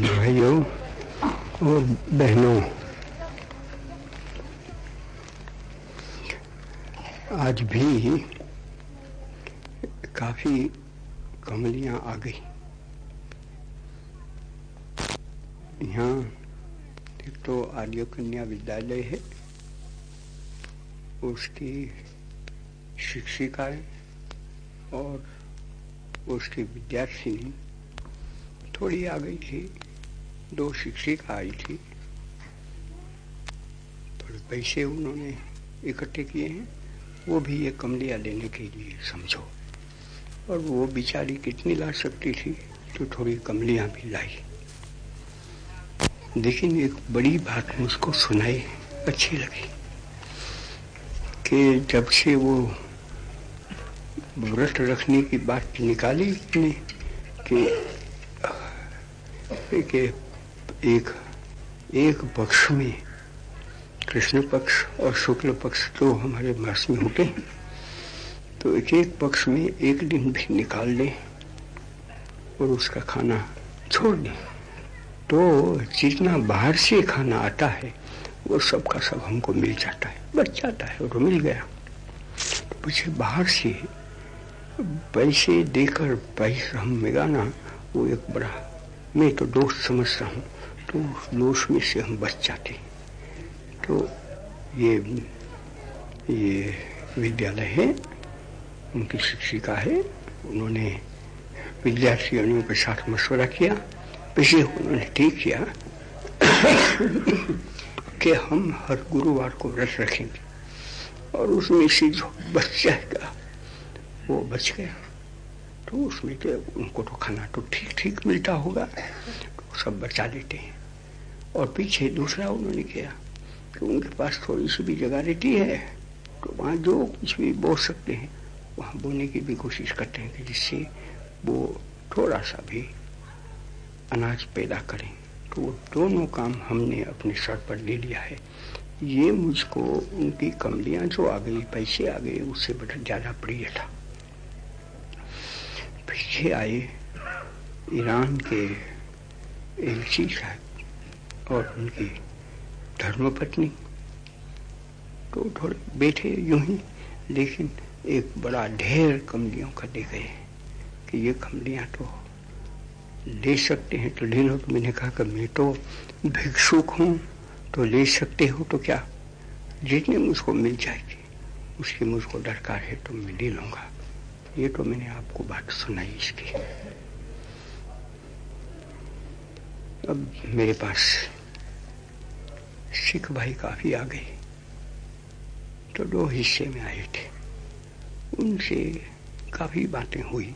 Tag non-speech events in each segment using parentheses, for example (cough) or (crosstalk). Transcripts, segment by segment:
भाइयों और बहनों, आज भी काफ़ी कमलियाँ आ गई। यहाँ एक तो आर्य कन्या विद्यालय है, उसकी शिक्षिकाएँ और उसकी विद्यार्थिनी थोड़ी आ गई थी। दो शिक्षिका आई थी थोड़े पैसे उन्होंने इकट्ठे किए हैं, वो भी ये कमलिया लेने के लिए समझो। और वो बिचारी कितनी ला सकती थी तो थोड़ी कमलियाँ भी लाई। लेकिन एक बड़ी बात मुझको सुनाई अच्छी लगी, कि जब से वो व्रत रखने की बात निकाली कि एक एक पक्ष में कृष्ण पक्ष और शुक्ल पक्ष तो हमारे मास में होते हैं। तो एक एक पक्ष में एक दिन भी निकाल ले और उसका खाना छोड़ दे। तो जितना बाहर से खाना आता है, वो सब का सब हमको मिल जाता है, बच जाता है और मिल गया। तो मुझे बाहर से पैसे देकर पैसे हम मिलाना, वो एक बड़ा, मैं तो दोस्त समझ रहा हूँ तो उस दोष में से हम बच जाते तो ये ये विद्यालय है, उनकी शिक्षिका है, उन्होंने विद्यार्थियों के साथ मशवरा किया पीछे उन्होंने ठीक किया, कि हम हर गुरुवार को व्रत रखेंगे, और उसमें से जो बच जाएगा, वो बच गया। तो उसमें तो उनको तो खाना तो ठीक ठीक मिलता होगा तो सब बचा लेते हैं। और पीछे दूसरा उन्होंने किया कि उनके पास थोड़ी सी भी जगह रहती है तो वहाँ जो कुछ भी बो सकते हैं, वहाँ बोने की भी कोशिश करते हैं कि जिससे वो थोड़ा सा भी अनाज पैदा करें। तो दोनों काम हमने अपने सर पर ले लिया है। ये मुझको उनकी कमलियाँ जो आ गई, पैसे आ गए, उससे बड़ा ज़्यादा प्रिय था। पीछे आए ईरान के एलची साहब और उनकी धर्मपत्नी तो थोड़े बैठे यूँ ही, लेकिन एक बड़ा ढेर कमलियों का दे गए कि ये कमलियाँ तो ले सकते हैं। तो ले लो तो मैंने कहा कि मैं तो भिक्षुक हूँ तो ले सकते हो तो क्या? जितने मुझको मिल जाएगी, उसकी मुझको दरकार है तो मैं ले लूँगा। ये तो मैंने आपको बात सुनाई इसकी। अब मेरे पास सिख भाई काफ़ी आ गए। तो दो हिस्से में आए थे। उनसे काफ़ी बातें हुई।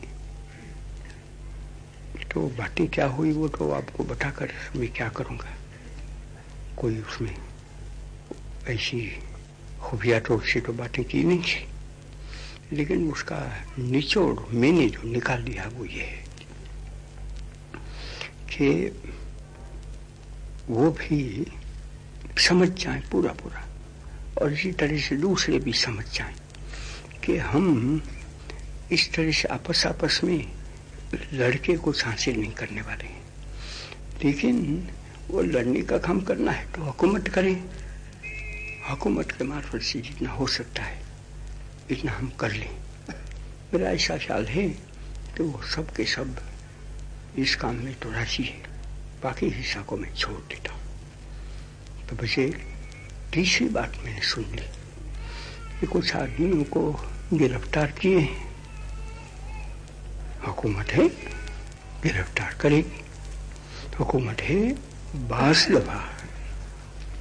तो बातें क्या हुई वो तो आपको बताकर मैं क्या करूँगा? कोई उसमें ऐसी खुफिया तौर से तो बातें की नहीं थी। लेकिन उसका निचोड़ मैंने जो निकाल दिया वो ये है कि वो भी समझ जाए पूरा पूरा। और इसी तरह से दूसरे भी समझ जाए कि हम इस तरह से आपस आपस में लड़के को हासिल नहीं करने वाले हैं। लेकिन वो लड़ने का काम करना है तो हुकूमत करें। हुकूमत के मार्फत से जितना हो सकता है, इतना हम कर लें। मेरा ऐसा ख्याल है कि वो सब के सब इस काम में तो राशि है, बाकी हिस्सा को मैं छोड़ देता हूँ। तो बस तीसरी बात मैंने सुन ली। कि कुछ आदमियों को गिरफ़्तार किए हुकूमत है, गिरफ़्तार करेगी। हुकूमत है बास दफ़ा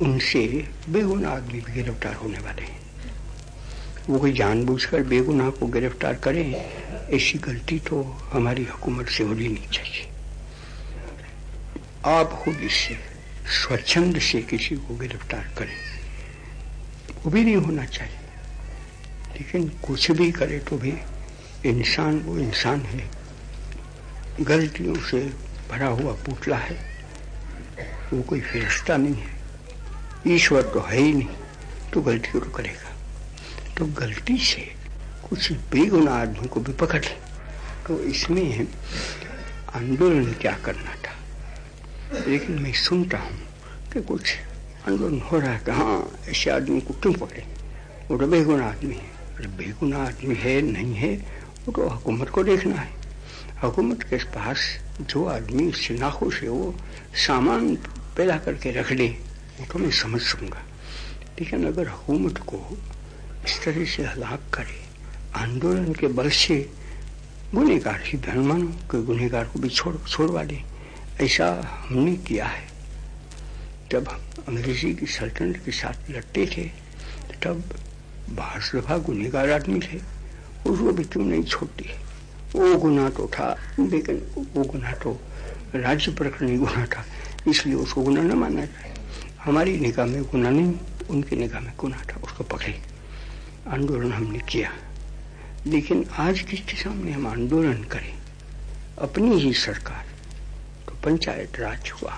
उनसे बेगुनाह आदमी भी गिरफ़्तार होने वाले हैं। वो कोई जानबूझकर बेगुनाह को गिरफ़्तार करे, ऐसी गलती तो हमारी हुकूमत से होनी नहीं चाहिए। आप खुद इससे स्वच्छंद से किसी को गिरफ़्तार करें। वो भी नहीं होना चाहिए। लेकिन कुछ भी करे तो भी इंसान वो इंसान है। गलतियों से भरा हुआ पुतला है। वो कोई फिरस्ता नहीं है। ईश्वर तो है ही नहीं तो गलती तो करेगा। तो गलती से कुछ बेगुना आदमी को भी पकड़ ले। तो इसमें आंदोलन क्या करना था? लेकिन मैं सुनता हूँ कि कुछ आंदोलन हो रहा है, कि हाँ ऐसे आदमी को क्यों पकड़े? वो तो बेगुन आदमी है। बेगुन आदमी है, नहीं है, वो तो हुकूमत को देखना है। हुकूमत के पास जो आदमी उससे नाखुश है, वो सामान पैदा करके रख दे वो तो मैं समझ सकूँगा। लेकिन अगर हुकूमत को इस तरह से हलाक करे, आंदोलन के बल से गुनहगार ही धन मानो कि गुनहगार को भी छोड़, छोड़वा दे। ऐसा हमने किया है। जब अंग्रेज़ी की सल्तनत के साथ लड़ते थे तब बाहर दफ़ा गुनेगार आदमी थे उसको भी क्यों नहीं छोड़ती? वो गुना तो था, लेकिन वो गुना तो राज्य प्रकरण गुना था, इसलिए उसको गुना न माना जाए। हमारी निगाह में गुना नहीं, उनकी निगाह में गुना था, उसको पकड़े। आंदोलन हमने किया। लेकिन आज किसके सामने हम आंदोलन करें? अपनी ही सरकार। तो पंचायत राज हुआ।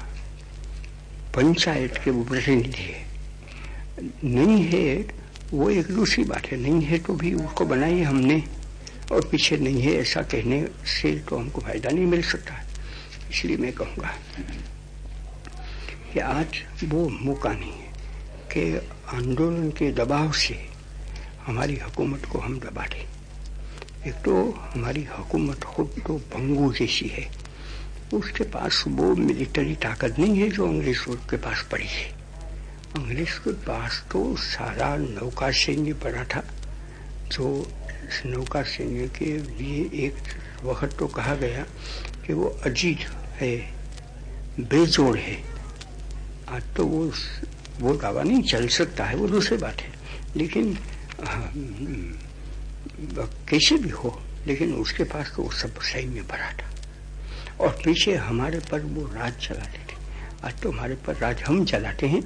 पंचायत के वो प्रतिनिधि नहीं है, वो एक दूसरी बात है। नहीं है तो भी उसको बनाई हमने। और पीछे नहीं है, ऐसा कहने से तो हमको फ़ायदा नहीं मिल सकता। इसलिए मैं कहूँगा कि आज वो मौका नहीं है कि आंदोलन के दबाव से हमारी हुकूमत को हम दबा दें। एक तो हमारी हुकूमत खुद तो भंगू जैसी है। उसके पास वो मिलिट्री ताकत नहीं है जो अंग्रेज़ के पास पड़ी है। अंग्रेज़ के पास तो सारा नौका सैन्य पड़ा था, जो नौका सैन्य के लिए एक वक्त तो कहा गया कि वो अजीत है, बेजोड़ है। आज तो वो वो दावा नहीं चल सकता है, वो दूसरी बात है। लेकिन कैसे भी हो, लेकिन उसके पास तो वो सब सैन्य भरा था। और पीछे हमारे पर वो राज चलाते थे। आज तो हमारे पर राज हम चलाते हैं।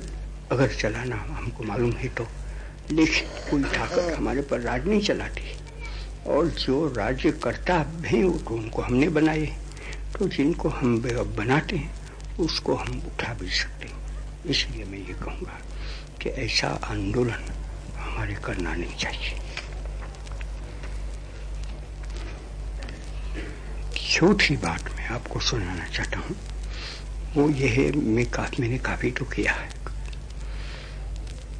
अगर चलाना हमको मालूम है तो। लेकिन कोई ताकत हमारे पर राज नहीं चलाती। और जो राज्य करता है तो उनको हमने बनाए तो जिनको हम बनाते हैं, उसको हम उठा भी सकते। हैं इसलिए मैं ये कहूँगा कि ऐसा आंदोलन हमारे करना नहीं चाहिए। चौथी बात मैं आपको सुनाना चाहता हूँ वो ये है मैं काफ़ी मैंने काफ़ी तो किया है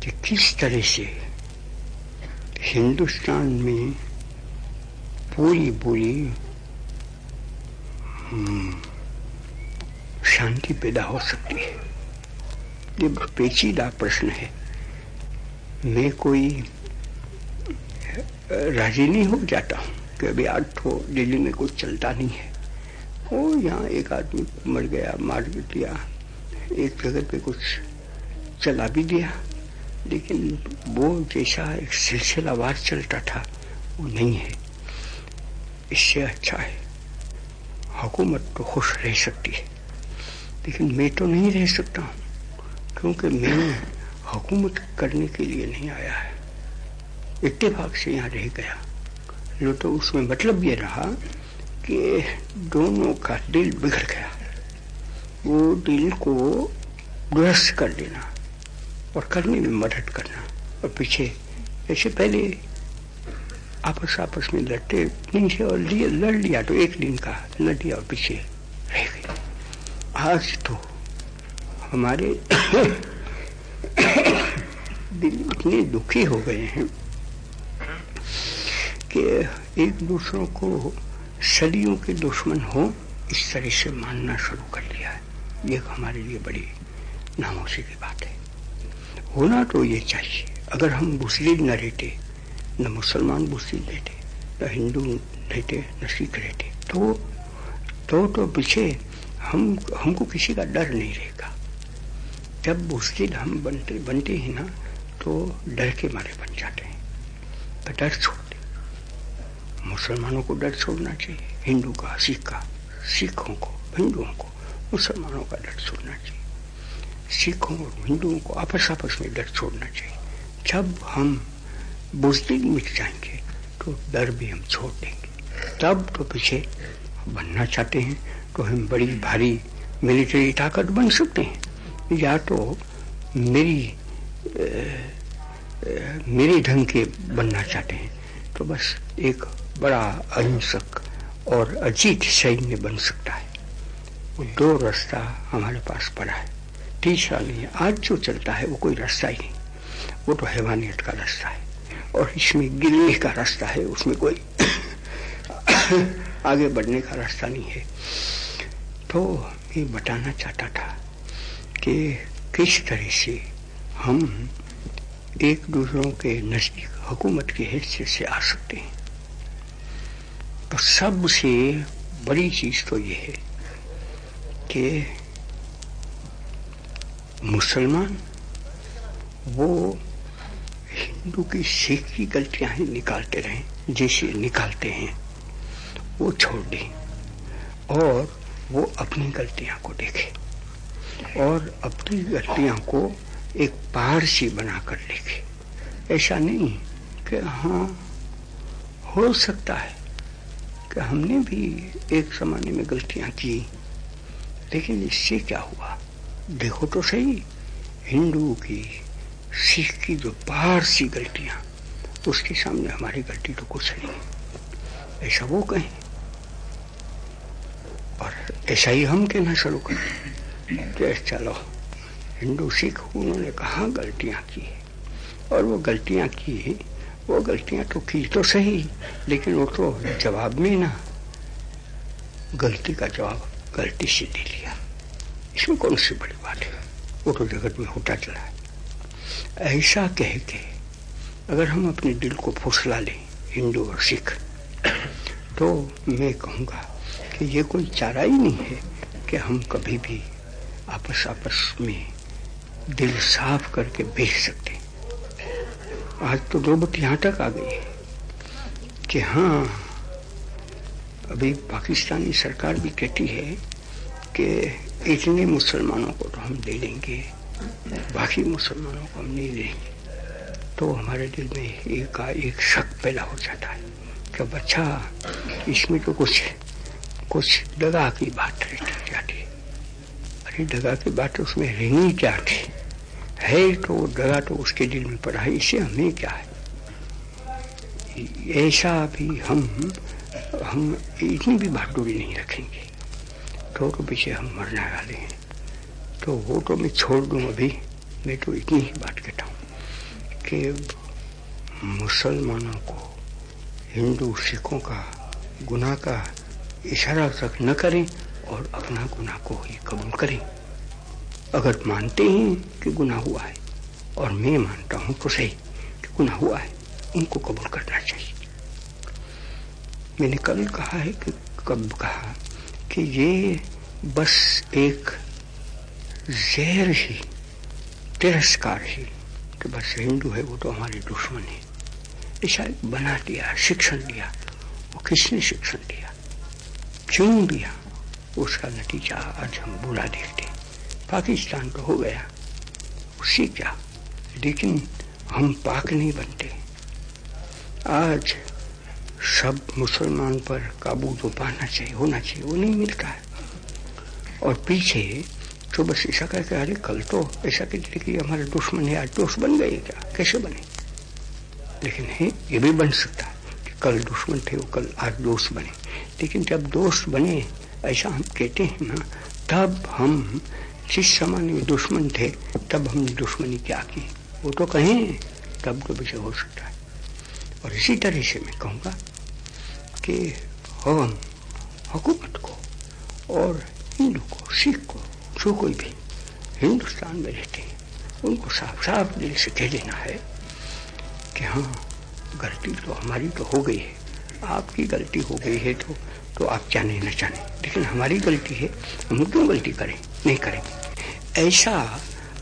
कि किस तरह से हिंदुस्तान में पूरी पूरी हम्म, शांति पैदा हो सकती है। ये पेचीदा प्रश्न है। मैं कोई राज़ी नहीं हो जाता हूँ। कि अभी आज तो दिल्ली में कुछ चलता नहीं है। वो यहाँ एक आदमी मर गया, मार भी दिया, एक जगह पे कुछ चला भी दिया। लेकिन वो जैसा एक सिलसिलावार चलता था, वो नहीं है। इससे अच्छा है, हुकूमत तो खुश रह सकती है। लेकिन मैं तो नहीं रह सकता हूँ क्योंकि मैं हुकूमत करने के लिए नहीं आया है। इतफाक से यहाँ रह गया। लो तो उसमें मतलब ये रहा कि दोनों का दिल बिगड़ गया। वो दिल को दुरुस्त कर देना और करने में मदद करना। और पीछे, जैसे पहले आपस आपस में लड़ते थे और लिए लड़ लिया तो एक दिन का लड़ लिया और पीछे रह गए आज तो हमारे (coughs) दिल इतने दुखी हो गए हैं कि एक दूसरों को सदियों के दुश्मन हो, इस तरह से मानना शुरू कर लिया है। ये हमारे लिए बड़ी नामोशी की बात है। होना तो ये चाहिए। अगर हम मुस्लिम न रहते, न मुसलमान मुस्लिम रहते, न हिंदू रहते, न सिख रहते तो तो तो पीछे हम, हमको किसी का डर नहीं रहेगा। जब मुस्लिम हम बनते बनते हैं ना तो डर के मारे बन जाते हैं। डर छोड़ मुसलमानों को डर छोड़ना चाहिए। हिंदू का सिख का सिखों को हिंदुओं को मुसलमानों का डर छोड़ना चाहिए। सिखों और हिंदुओं को आपस आपस में डर छोड़ना चाहिए। जब हम बुजदिल मिट जाएँगे तो डर भी हम छोड़ देंगे। तब तो पीछे बनना चाहते हैं तो हम बड़ी भारी मिलिट्री ताकत बन सकते हैं। या तो मेरी आ, आ, मेरे ढंग के बनना चाहते हैं। तो बस एक बड़ा अहिंसक और अजीत सैन्य बन सकता है। वो दो रास्ता हमारे पास पड़ा है। तीसरा नहीं है आज जो चलता है, वो कोई रास्ता ही नहीं। वो तो हैवानियत का रास्ता है और इसमें गिरने का रास्ता है, उसमें कोई (coughs) आगे बढ़ने का रास्ता नहीं है। तो मैं बताना चाहता था कि किस तरह से हम एक दूसरों के नज़दीक, हुकूमत के हिस्से से आ सकते हैं। तो सबसे बड़ी चीज़ तो ये है कि मुसलमान, वो हिंदू की सिख की गलतियाँ ही निकालते रहे, जैसे निकालते हैं, वो छोड़ दें और वो अपनी गलतियाँ को देखे और अपनी गलतियाँ को एक पारसी बनाकर देखे। ऐसा नहीं कि हाँ हो सकता है कि हमने भी एक जमाने में गलतियाँ की, लेकिन इससे क्या हुआ? देखो तो सही, हिंदू की, सिख की जो बाहर सी गलतियाँ, उसके सामने हमारी गलती तो कुछ नहीं। ऐसा वो कहें। और ऐसा ही हम कहना शुरू करें कि चलो, हिंदू, सिख, उन्होंने कहा गलतियाँ की? और वो गलतियाँ की वो गलतियाँ तो की तो सही, लेकिन वो तो जवाब में ना। गलती का जवाब, गलती से दे लिया। इसमें कौन सी बड़ी बात है? वो तो जगत में होता चला है। ऐसा कह के अगर हम अपने दिल को फुसला लें, हिंदू और सिख तो मैं कहूँगा कि ये कोई चारा ही नहीं है कि हम कभी भी आपस आपस में दिल साफ़ करके भेज सकते आज तो नौबत यहाँ तक आ गई है कि हाँ अभी पाकिस्तानी सरकार भी कहती है कि इतने मुसलमानों को तो हम दे देंगे, बाकी मुसलमानों को हम नहीं देंगे। तो हमारे दिल में एक एक शक पैदा हो जाता है कि अच्छा इसमें तो कुछ कुछ दगा की बात रहती जाती है। अरे दगा की बात उसमें रहनी क्या थी है तो दगा तो उसके दिल में पड़ा है इससे हमें क्या है? ऐसा भी हम हम इतनी भी बहादुरी नहीं रखेंगे। तो तो पीछे हम मरने वाले हैं। तो वो तो मैं छोड़ दूँ अभी, मैं तो इतनी ही बात कहता हूँ कि मुसलमानों को, हिंदू सिखों का, गुनाह का इशारा तक न करें और अपना गुनाह को ही कबूल करें। अगर मानते हैं कि गुना हुआ है, और मैं मानता हूँ तो सही कि गुनाह हुआ है उनको कबूल करना चाहिए। मैंने कल कहा है कि कब कहा कि ये बस एक जहर ही तिरस्कार ही कि बस हिंदू है, वो तो हमारे दुश्मन है। ऐसा बना दिया, शिक्षण दिया, वो किसने शिक्षण दिया? क्यों दिया? उसका नतीजा आज हम बुरा देखते पाकिस्तान तो हो गया, उसी क्या लेकिन हम पाक नहीं बनते। आज सब मुसलमान पर काबू तो पाना चाहिए, होना चाहिए, वो नहीं मिलता है। और पीछे तो बस ऐसा कहकर अरे कल तो ऐसा कहते कि हमारे दुश्मन है आज दोस्त बन गए क्या? कैसे बने? लेकिन है, ये भी बन सकता है कि कल दुश्मन थे, वो कल आज दोस्त बने। लेकिन जब दोस्त बने, ऐसा हम कहते हैं ना, तब हम जिस समय दुश्मन थे, तब हमने दुश्मनी क्या की वो तो कहें, तब तो विषय हो सकता है। और इसी तरह से मैं कहूँगा कि हम हुकूमत को और हिंदू को, सिख को, जो कोई भी हिंदुस्तान में रहते हैं, उनको साफ़ साफ़ दिल से कह देना है कि हाँ गलती तो हमारी तो हो गई है। आपकी गलती हो गई है तो तो आप जाने न जाने। लेकिन हमारी गलती है, हम क्यों गलती करें? नहीं करेंगे। ऐसा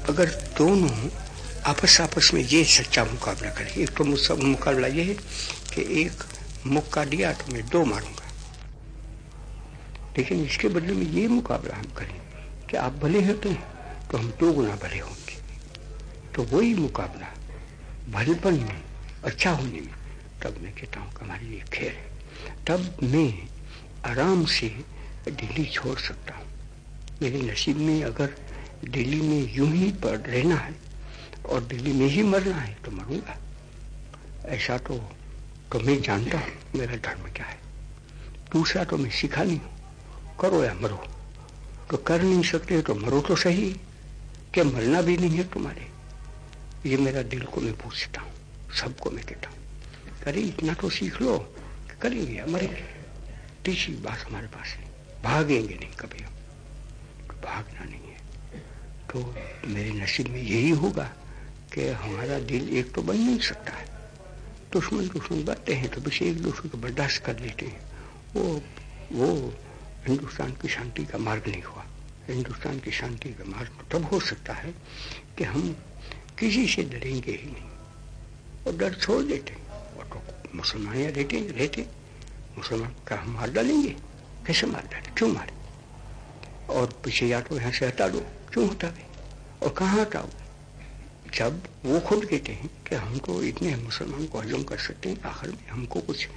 अगर दोनों आपस आपस में ये सच्चा मुकाबला करें, एक तो मुकाबला ये है कि एक मुक्का दिया तो मैं दो मारूँगा। लेकिन इसके बदले में ये मुकाबला हम करें कि आप भले होते हैं तो हम दो गुना भले होंगे। तो वही मुकाबला भलेपन में अच्छा होने में, तब मैं कहता हूँ हमारे लिए खेल है। तब मैं आराम से दिल्ली छोड़ सकता हूँ। मेरे नसीब में अगर दिल्ली में यूँ ही पड़ रहना है और दिल्ली में ही मरना है तो मरूँगा। ऐसा तो तो मैं जानता हूँ, मेरा धर्म क्या है। दूसरा तो मैं सीखा नहीं हूँ, करो या मरो। तो कर नहीं सकते तो मरो तो सही, क्या मरना भी नहीं है तुम्हारे? ये मेरा दिल को मैं पूछता हूँ, सबको मैं कहता हूँ, अरे इतना तो सीख लो, करेंगे या मरेंगे? तीसरी बात हमारे पास है, भागेंगे नहीं कभी हम तो भागना नहीं है। तो मेरे नसीब में यही होगा कि हमारा दिल एक तो बन नहीं सकता है। दुश्मन दुश्मन बनते हैं तो बस एक दूसरे को बर्दाश्त कर लेते हैं। वो वो हिंदुस्तान की शांति का मार्ग नहीं हुआ। हिंदुस्तान की शांति का मार्ग तो तब हो सकता है कि हम किसी से डरेंगे ही नहीं। और डर छोड़ देते और तो मुसलमान यहाँ रहते रहते। मुसलमान का हम मार डालेंगे? कैसे मार डाले? क्यों मारे? और पीछे या तो यहाँ से हटा दो क्यों हटावे? और कहाँ हटाओ? जब वो खुद कहते हैं कि हम तो इतने मुसलमान को हजम कर सकते हैं, आखिर में हमको कुछ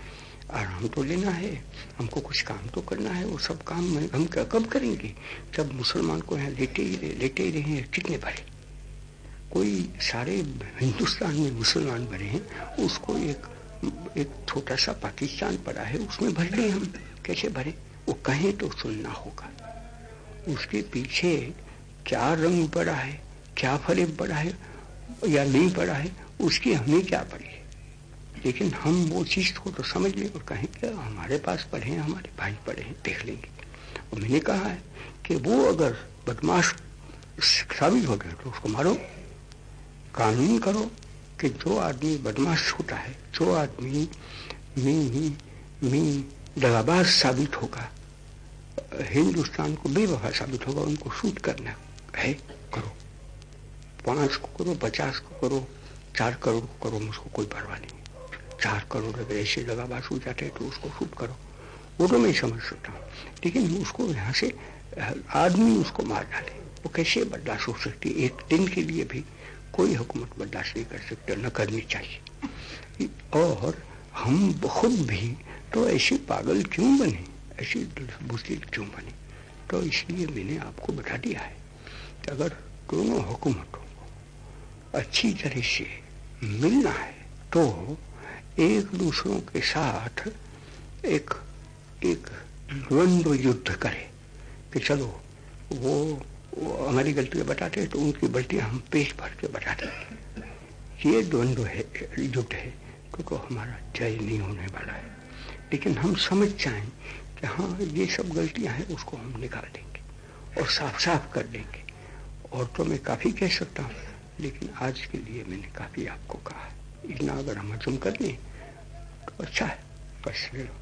आराम तो लेना है, हमको कुछ काम तो करना है, वो सब काम में हम कब करेंगे? जब मुसलमान को यहाँ लेटे ही रहे लेटे ही रहे कितने भरे? कोई सारे हिंदुस्तान में मुसलमान भरे हैं, उसको एक एक छोटा सा पाकिस्तान पड़ा है, उसमें भर ले हम। कैसे भरे? वो कहें तो सुनना होगा। उसके पीछे क्या रंग पड़ा है क्या फ़र्क पड़ा है, या नहीं पड़ा है, उसकी हमें क्या पड़ी है? लेकिन हम वो चीज़ को तो समझ लें और कहें कि हमारे पास पढ़े हैं, हमारे भाई पढ़े हैं, देख लेंगे। और मैंने कहा है कि वो अगर बदमाश साबित हो गया तो उसको मारो। कानून करो कि जो आदमी बदमाश होता है, जो आदमी मी मी दगाबाज साबित होगा हिंदुस्तान को बेवफा साबित होगा उनको शूट करना। है? करो। पाँच को करो, पचास को करो, चार करोड़ को करो, मुझको कोई परवाह नहीं। चार करोड़ अगर ऐसे दगाबाज हो जाते हैं तो उसको शूट करो। वो तो मैं समझ सकता हूँ। लेकिन उसको यहाँ से आदमी उसको मार डाले। वो कैसे बर्दाश्त हो सकती एक दिन के लिए भी कोई हुकूमत बर्दाश्त नहीं कर सकते, न करनी चाहिए। और हम खुद भी तो ऐसे पागल क्यों बने? ऐसी बुजदिल क्यों बने? तो इसलिए मैंने आपको बता दिया है कि अगर दोनों हुकूमतों को अच्छी तरह से मिलना है तो एक दूसरों के साथ एक एक द्वंद्व युद्ध करे कि चलो वो, वो हमारी गलतियाँ बताते तो उनकी गलतियाँ हम पेश भर के बताते ये द्वंद्व है युद्ध है क्योंकि तो हमारा जय नहीं होने वाला है। लेकिन हम समझ जाएँ कि हाँ ये सब गलतियाँ हैं, उसको हम निकाल देंगे और साफ़ साफ़ कर देंगे। और तो मैं काफ़ी कह सकता हूँ, लेकिन आज के लिए मैंने काफ़ी आपको कहा इतना अगर हम हजम कर लें तो अच्छा है। बस ले लो।